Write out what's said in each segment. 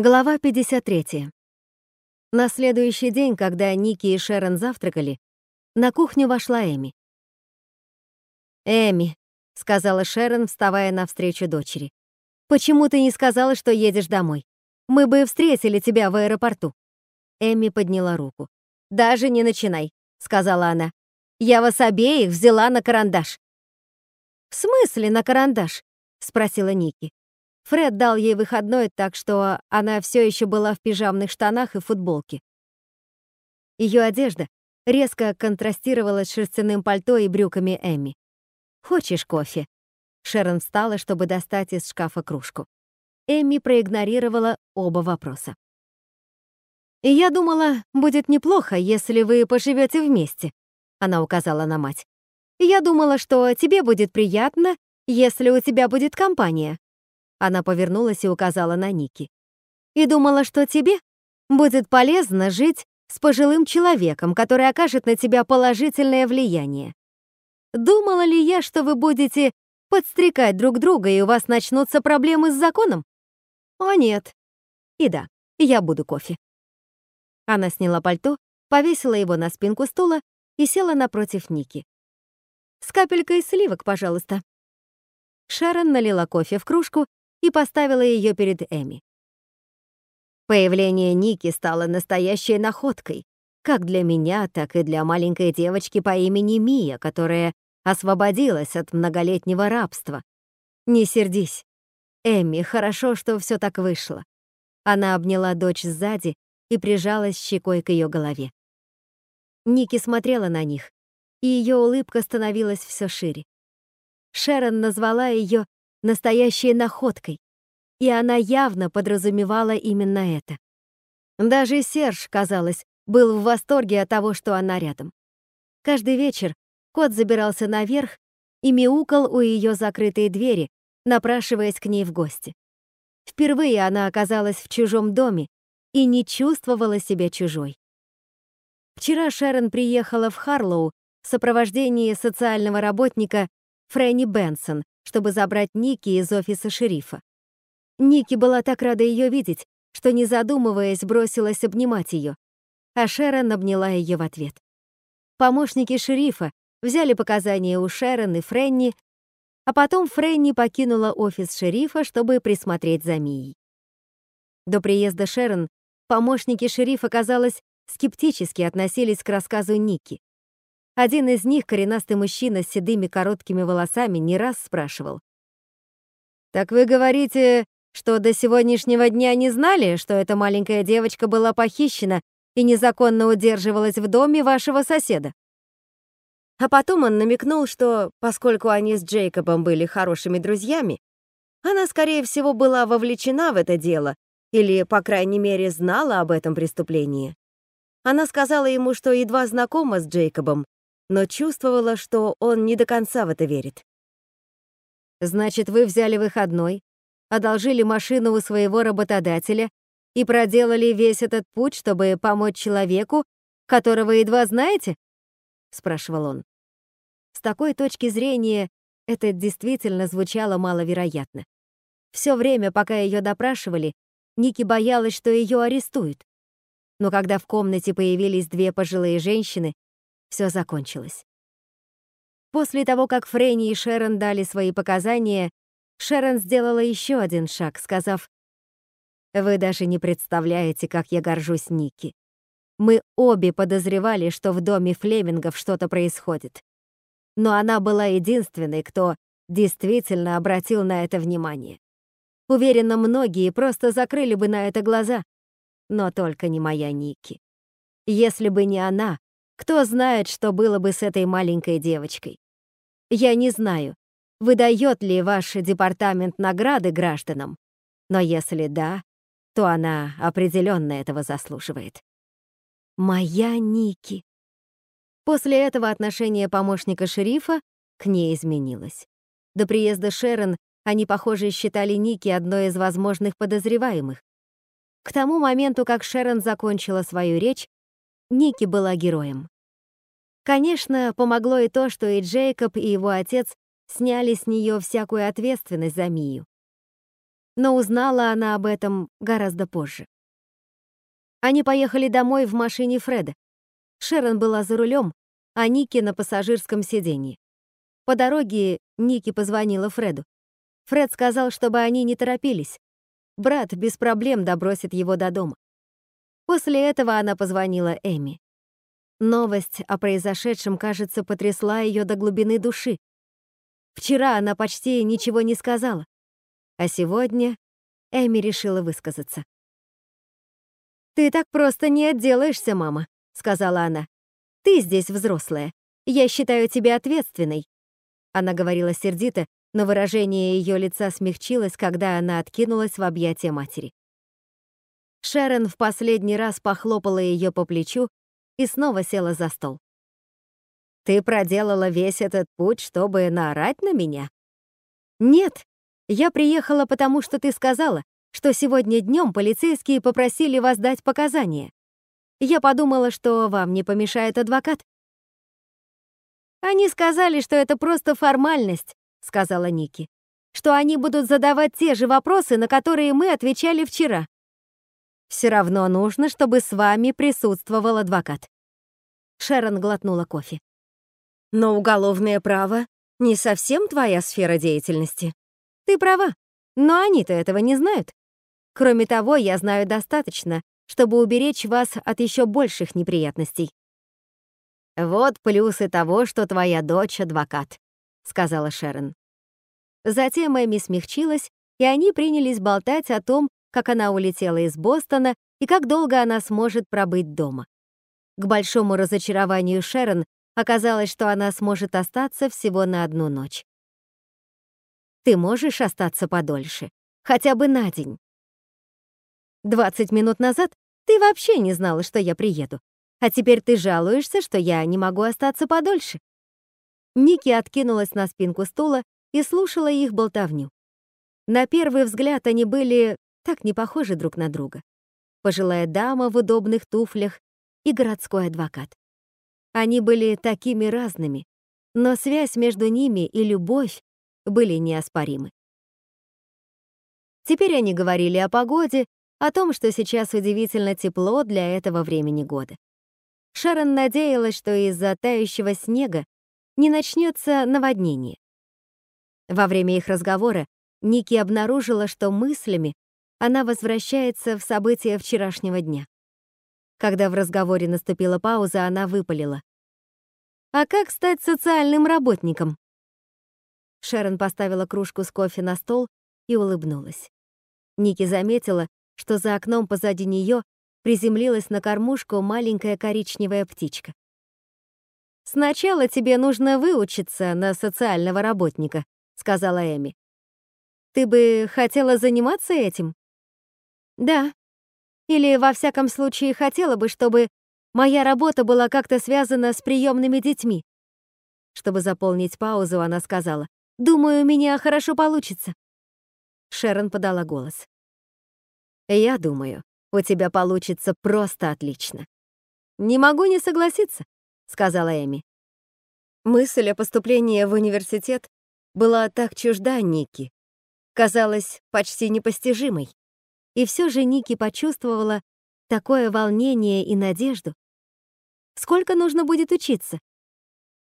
Глава 53. На следующий день, когда Ники и Шерон завтракали, на кухню вошла Эми. «Эми», — сказала Шерон, вставая навстречу дочери, «почему ты не сказала, что едешь домой? Мы бы встретили тебя в аэропорту». Эми подняла руку. «Даже не начинай», — сказала она. «Я вас обеих взяла на карандаш». «В смысле на карандаш?» — спросила Ники. Фред дал ей выходной, так что она все еще была в пижамных штанах и футболке. Ее одежда резко контрастировала с шерстяным пальто и брюками Эми. «Хочешь кофе?» Шерон встала, чтобы достать из шкафа кружку. Эми проигнорировала оба вопроса. «И я думала, будет неплохо, если вы поживете вместе», она указала на мать. «Я думала, что тебе будет приятно, если у тебя будет компания. Она повернулась и указала на Ники. «И думала, что тебе будет полезно жить с пожилым человеком, который окажет на тебя положительное влияние. Думала ли я, что вы будете подстрекать друг друга, и у вас начнутся проблемы с законом? О, нет. И да, я буду кофе». Она сняла пальто, повесила его на спинку стула и села напротив Ники. «С капелькой сливок, пожалуйста». Шерон налила кофе в кружку и поставила ее перед Эми. Появление Ники стало настоящей находкой, как для меня, так и для маленькой девочки по имени Мия, которая освободилась от многолетнего рабства. Не сердись. Эми, хорошо, что все так вышло. Она обняла дочь сзади и прижалась щекой к ее голове. Ники смотрела на них, и ее улыбка становилась все шире. Шерон назвала ее настоящей находкой, и она явно подразумевала именно это. Даже Серж, казалось, был в восторге от того, что она рядом. Каждый вечер кот забирался наверх и мяукал у ее закрытой двери, напрашиваясь к ней в гости. Впервые она оказалась в чужом доме и не чувствовала себя чужой. Вчера Шерон приехала в Харлоу в сопровождении социального работника Фрэнни Бенсон, чтобы забрать Ники из офиса шерифа. Ники была так рада ее видеть, что, не задумываясь, бросилась обнимать ее, а Шерон обняла ее в ответ. Помощники шерифа взяли показания у Шерон и Фрэнни, а потом Фрэнни покинула офис шерифа, чтобы присмотреть за Мией. До приезда Шерон помощники шерифа, казалось, скептически относились к рассказу Ники. Один из них, коренастый мужчина с седыми короткими волосами, не раз спрашивал. «Так вы говорите, что до сегодняшнего дня не знали, что эта маленькая девочка была похищена и незаконно удерживалась в доме вашего соседа?» А потом он намекнул, что, поскольку они с Джейкобом были хорошими друзьями, она, скорее всего, была вовлечена в это дело или, по крайней мере, знала об этом преступлении. Она сказала ему, что едва знакома с Джейкобом но чувствовала, что он не до конца в это верит. «Значит, вы взяли выходной, одолжили машину у своего работодателя и проделали весь этот путь, чтобы помочь человеку, которого едва знаете?» — спрашивал он. С такой точки зрения это действительно звучало маловероятно. Все время, пока ее допрашивали, Ники боялась, что ее арестуют. Но когда в комнате появились две пожилые женщины, все закончилось. После того, как Фрейни и Шерон дали свои показания, Шерон сделала еще один шаг, сказав, «Вы даже не представляете, как я горжусь Ники. Мы обе подозревали, что в доме Флемингов что-то происходит. Но она была единственной, кто действительно обратил на это внимание. Уверена, многие просто закрыли бы на это глаза, но только не моя Ники. Если бы не она, кто знает, что было бы с этой маленькой девочкой? Я не знаю, выдает ли ваш департамент награды гражданам, но если да, то она определенно этого заслуживает. Моя Ники. После этого отношение помощника шерифа к ней изменилось. До приезда Шерон они, похоже, считали Ники одной из возможных подозреваемых. К тому моменту, как Шерон закончила свою речь, Ники была героем. Конечно, помогло и то, что и Джейкоб, и его отец сняли с нее всякую ответственность за Мию. но узнала она об этом гораздо позже. Они поехали домой в машине Фреда. Шерон была за рулем, а Ники на пассажирском сиденье. По дороге Ники позвонила Фреду. Фред сказал, чтобы они не торопились. Брат без проблем добросит его до дома. После этого она позвонила Эми. Новость о произошедшем, кажется, потрясла ее до глубины души. Вчера она почти ничего не сказала, а сегодня Эми решила высказаться. «Ты так просто не отделаешься, мама», — сказала она. «Ты здесь взрослая. Я считаю тебя ответственной». Она говорила сердито, но выражение ее лица смягчилось, когда она откинулась в объятия матери. Шерон в последний раз похлопала ее по плечу и снова села за стол. «Ты проделала весь этот путь, чтобы наорать на меня?» «Нет, я приехала потому, что ты сказала, что сегодня днем полицейские попросили вас дать показания. Я подумала, что вам не помешает адвокат». «Они сказали, что это просто формальность», — сказала Ники, «что они будут задавать те же вопросы, на которые мы отвечали вчера. Все равно нужно, чтобы с вами присутствовал адвокат. Шерон глотнула кофе. Но уголовное право не совсем твоя сфера деятельности. Ты права, но они-то этого не знают. Кроме того, я знаю достаточно, чтобы уберечь вас от еще больших неприятностей. Вот плюсы того, что твоя дочь адвокат, сказала Шерон. Затем Эми смягчилась, и они принялись болтать о том, как она улетела из Бостона и как долго она сможет пробыть дома. К большому разочарованию Шерон оказалось, что она сможет остаться всего на одну ночь. «Ты можешь остаться подольше, хотя бы на день?» «20 минут назад ты вообще не знала, что я приеду, а теперь ты жалуешься, что я не могу остаться подольше». Ники откинулась на спинку стула и слушала их болтовню. На первый взгляд они были так не похожи друг на друга. Пожилая дама в удобных туфлях и городской адвокат. Они были такими разными, но связь между ними и любовь были неоспоримы. Теперь они говорили о погоде, о том, что сейчас удивительно тепло для этого времени года. Шарон надеялась, что из-за тающего снега не начнется наводнение. Во время их разговора Ники обнаружила, что мыслями она возвращается в события вчерашнего дня. Когда в разговоре наступила пауза, она выпалила. «А как стать социальным работником?» Шерон поставила кружку с кофе на стол и улыбнулась. Ники заметила, что за окном позади нее приземлилась на кормушку маленькая коричневая птичка. «Сначала тебе нужно выучиться на социального работника», — сказала Эми. «Ты бы хотела заниматься этим?» Да. Или, во всяком случае, хотела бы, чтобы моя работа была как-то связана с приемными детьми. Чтобы заполнить паузу, она сказала, «Думаю, у меня хорошо получится». Шерон подала голос. «Я думаю, у тебя получится просто отлично». «Не могу не согласиться», — сказала Эми. Мысль о поступлении в университет была так чужда Ники, казалась почти непостижимой. И все же Ники почувствовала такое волнение и надежду. Сколько нужно будет учиться?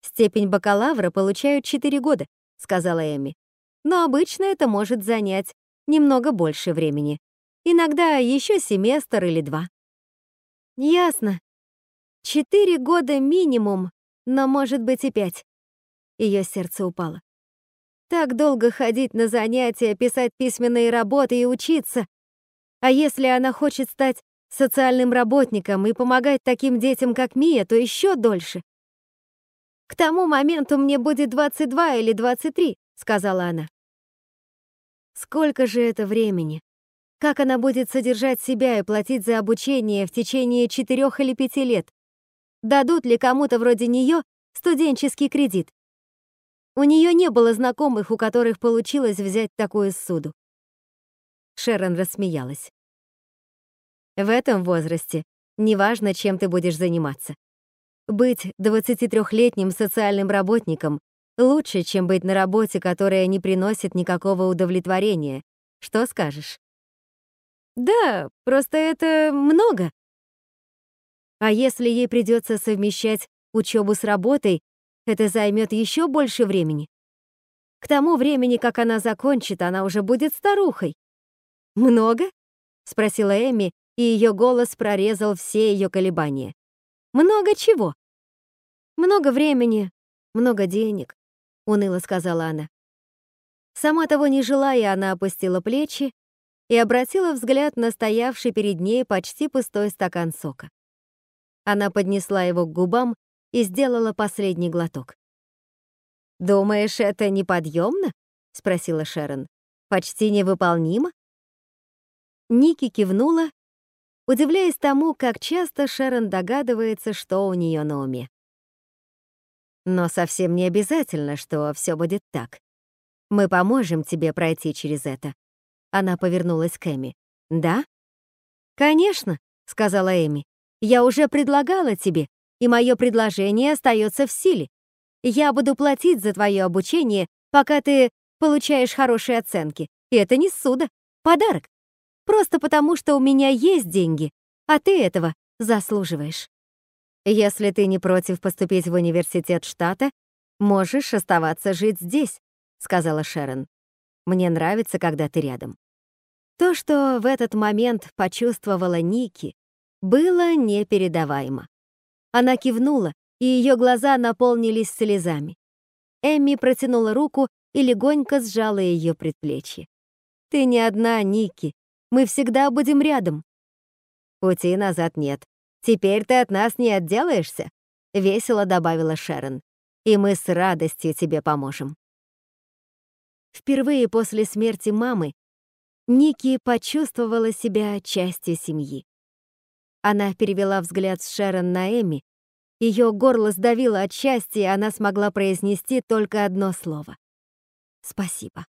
Степень бакалавра получают 4 года, сказала Эми. Но обычно это может занять немного больше времени. Иногда еще семестр или два. Ясно. Четыре года минимум, но может быть и пять. Ее сердце упало. Так долго ходить на занятия, писать письменные работы и учиться. А если она хочет стать социальным работником и помогать таким детям, как Мия, то еще дольше. «К тому моменту мне будет 22 или 23», — сказала она. Сколько же это времени? Как она будет содержать себя и платить за обучение в течение четырех или пяти лет? Дадут ли кому-то вроде нее студенческий кредит? У нее не было знакомых, у которых получилось взять такую суду. Шерон рассмеялась. В этом возрасте неважно, чем ты будешь заниматься. Быть 23-летним социальным работником лучше, чем быть на работе, которая не приносит никакого удовлетворения, Что скажешь?» «Да, просто это много». «А если ей придется совмещать учебу с работой, это займет еще больше времени. К тому времени, как она закончит, она уже будет старухой». «Много?» — спросила Эми, и ее голос прорезал все ее колебания. «Много чего?» «Много времени, много денег», — уныло сказала она. Сама того не желая, она опустила плечи и обратила взгляд на стоявший перед ней почти пустой стакан сока. Она поднесла его к губам и сделала последний глоток. «Думаешь, это неподъемно?» — спросила Шерон. «Почти невыполнимо?» Ники кивнула, удивляясь тому, как часто Шерон догадывается, что у нее на уме. Но совсем не обязательно, что все будет так. Мы поможем тебе пройти через это. Она повернулась к Эми. Да? Конечно, сказала Эми. Я уже предлагала тебе, и мое предложение остается в силе. Я буду платить за твое обучение, пока ты получаешь хорошие оценки. И это не суда, подарок. Просто потому, что у меня есть деньги, а ты этого заслуживаешь. Если ты не против поступить в университет штата, можешь оставаться жить здесь. — сказала Шерон. «Мне нравится, когда ты рядом». То, что в этот момент почувствовала Ники, было непередаваемо. Она кивнула, и ее глаза наполнились слезами. Эмми протянула руку и легонько сжала ее предплечье. «Ты не одна, Ники. Мы всегда будем рядом». «Пути назад нет. Теперь ты от нас не отделаешься», — весело добавила Шерон. «И мы с радостью тебе поможем». Впервые после смерти мамы Ники почувствовала себя частью семьи. Она перевела взгляд с Шерон на Эми. Ее горло сдавило от счастья, и она смогла произнести только одно слово. «Спасибо».